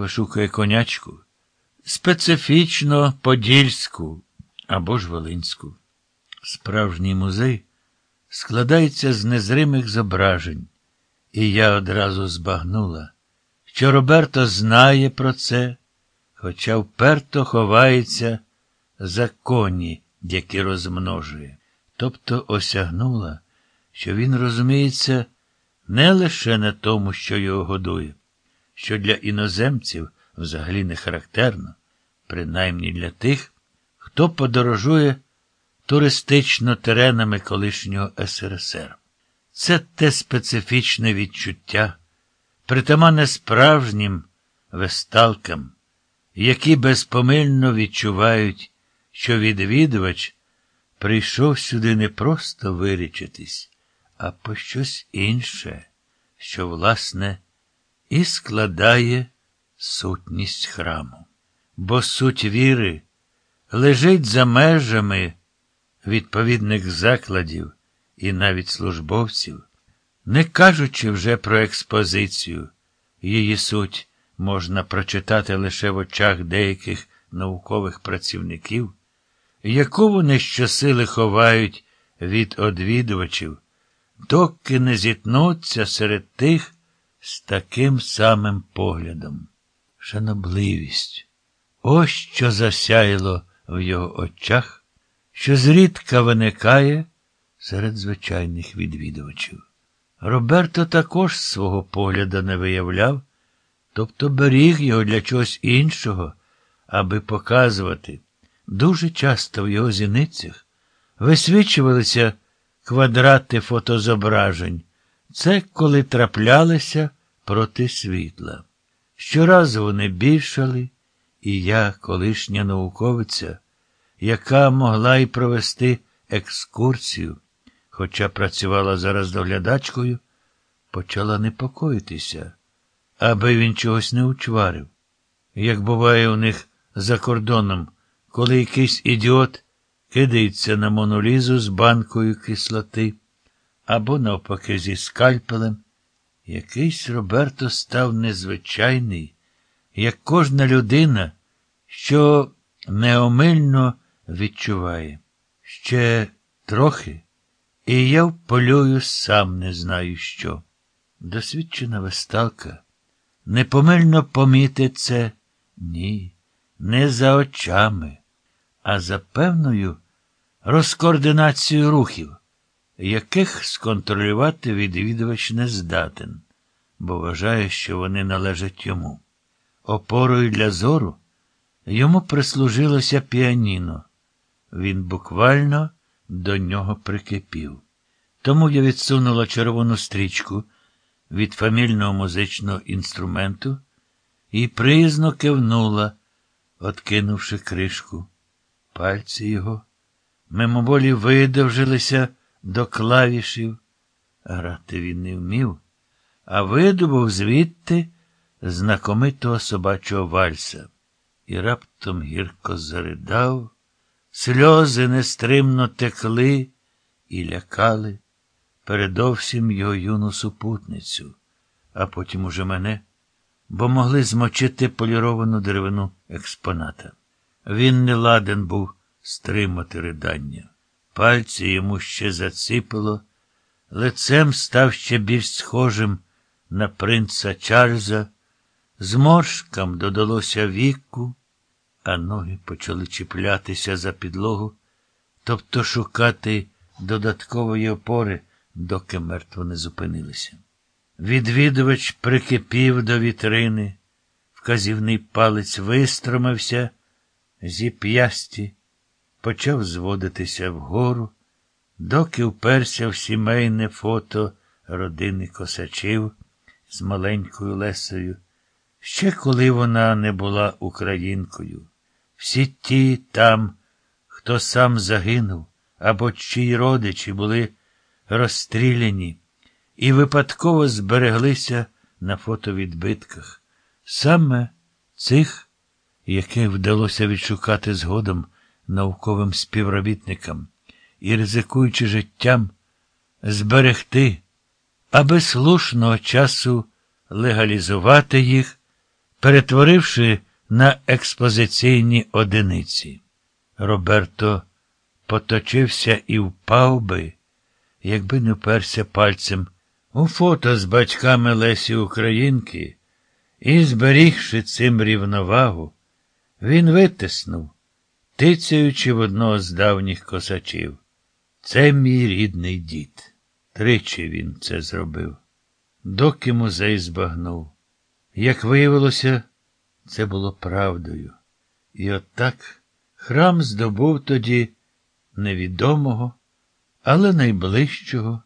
вишукує конячку, специфічно подільську або ж волинську. Справжній музей складається з незримих зображень, і я одразу збагнула, що Роберто знає про це, хоча вперто ховається за коні, які розмножує. Тобто осягнула, що він розуміється не лише на тому, що його годує, що для іноземців взагалі не характерно, принаймні для тих, хто подорожує туристично теренами колишнього СРСР. Це те специфічне відчуття, притаманне справжнім весталкам, які безпомильно відчувають, що відвідувач прийшов сюди не просто вирічитись, а по щось інше, що, власне, і складає сутність храму. Бо суть віри лежить за межами відповідних закладів і навіть службовців, не кажучи вже про експозицію, її суть можна прочитати лише в очах деяких наукових працівників, яку вони щосили ховають від одвідувачів, доки не зіткнуться серед тих з таким самим поглядом. Шанобливість. Ось що засяяло в його очах, що зрідка виникає серед звичайних відвідувачів. Роберто також свого погляда не виявляв, тобто беріг його для чогось іншого, аби показувати. Дуже часто в його зіницях висвічувалися квадрати фотозображень. Це коли траплялися проти світла. Щоразу вони більшали, і я, колишня науковиця, яка могла й провести екскурсію, хоча працювала зараз доглядачкою, почала непокоїтися, аби він чогось не учварив. Як буває у них за кордоном, коли якийсь ідіот кидається на монолізу з банкою кислоти, або, навпаки, зі скальпелем, якийсь Роберто став незвичайний, як кожна людина, що неомильно відчуває. Ще трохи, і я вполюю сам не знаю що. Досвідчена весталка непомильно помітить це ні, не за очами, а за певною розкоординацією рухів, яких сконтролювати відвідувач не здатен, бо вважає, що вони належать йому. Опорою для зору йому прислужилося піаніно. Він буквально до нього прикипів. Тому я відсунула червону стрічку від фамільного музичного інструменту і приязно кивнула, откинувши кришку. Пальці його мимоволі видовжилися до клавішів. Грати він не вмів, а видобув звідти знакомитого собачого вальса і раптом гірко заридав, сльози нестримно текли і лякали передовсім його юну супутницю, а потім уже мене, бо могли змочити поліровану деревину експоната. Він не ладен був стримати ридання. Пальці йому ще заціпило, лицем став ще більш схожим на принца Чарльза, зморшкам додалося віку, а ноги почали чіплятися за підлогу, тобто шукати додаткової опори, доки мертво не зупинилися. Відвідувач прикипів до вітрини, вказівний палець вистромився зі п'ясті, почав зводитися вгору, доки вперся в сімейне фото родини косачів з маленькою Лесою, ще коли вона не була українкою. Всі ті там, хто сам загинув, або чиї родичі були розстріляні і випадково збереглися на фотовідбитках. Саме цих, яких вдалося відшукати згодом науковим співробітникам і, ризикуючи життям, зберегти, аби слушного часу легалізувати їх перетворивши на експозиційні одиниці. Роберто поточився і впав би, якби не вперся пальцем у фото з батьками Лесі Українки, і, зберігши цим рівновагу, він витиснув, тицяючи в одного з давніх косачів. Це мій рідний дід. Тричі він це зробив. Доки музей збагнув. Як виявилося, це було правдою. І отак храм здобув тоді невідомого, але найближчого